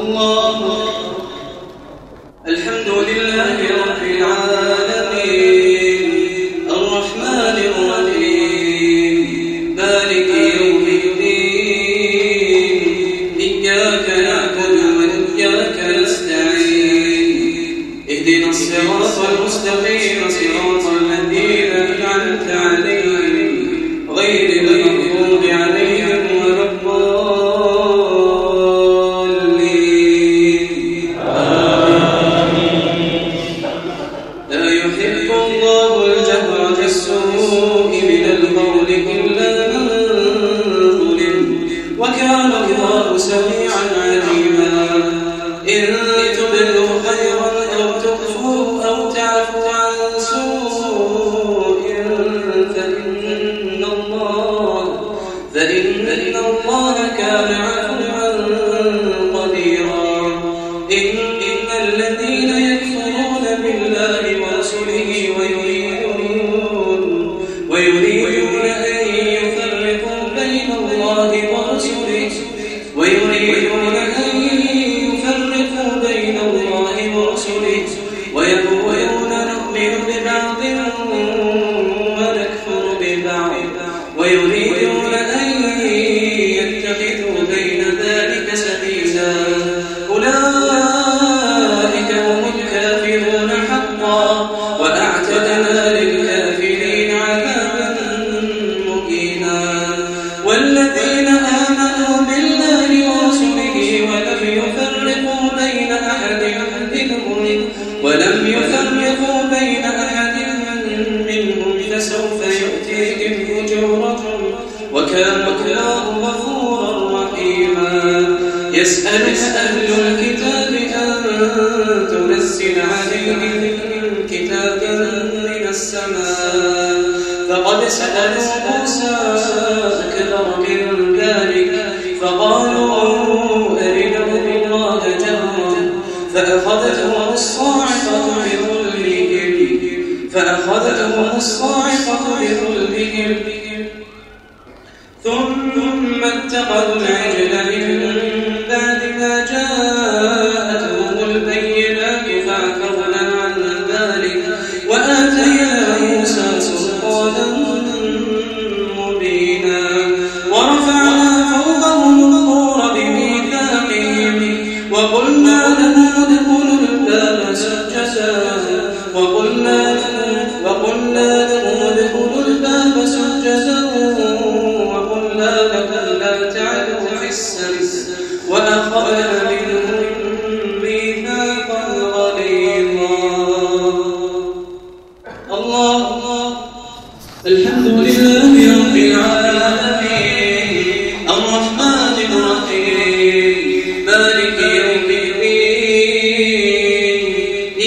الله. الحمد لله وكان الله سميعا الصادقات ويريدون بأمره ولم يفرقوا بين أحد منهم لسوف يؤتيهم أجورهم وكان الله غفورا رحيما. يسألك أهل الكتاب أن تنزل عليهم كتابا من السماء. فقد سألوا موسى أكبر من اتخذنا الله الحمد لله رب العالمين. الرحمن الرحيم. مالك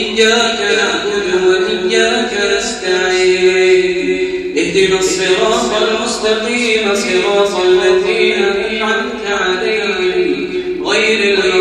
إياك نعبد وإياك نستعين. اهدنا الصراط المستقيم صراط الذين أنعمت عليهم. خير الوقت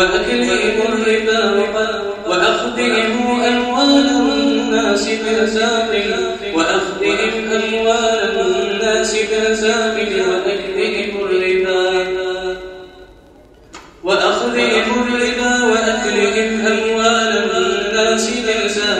وأكلهم الربا وأخذهم أموال الناس بالباطل وأخذهم أموال الناس بالباطل وأكلهم الربا. وأخذهم الربا وأكلهم أموال الناس بالباطل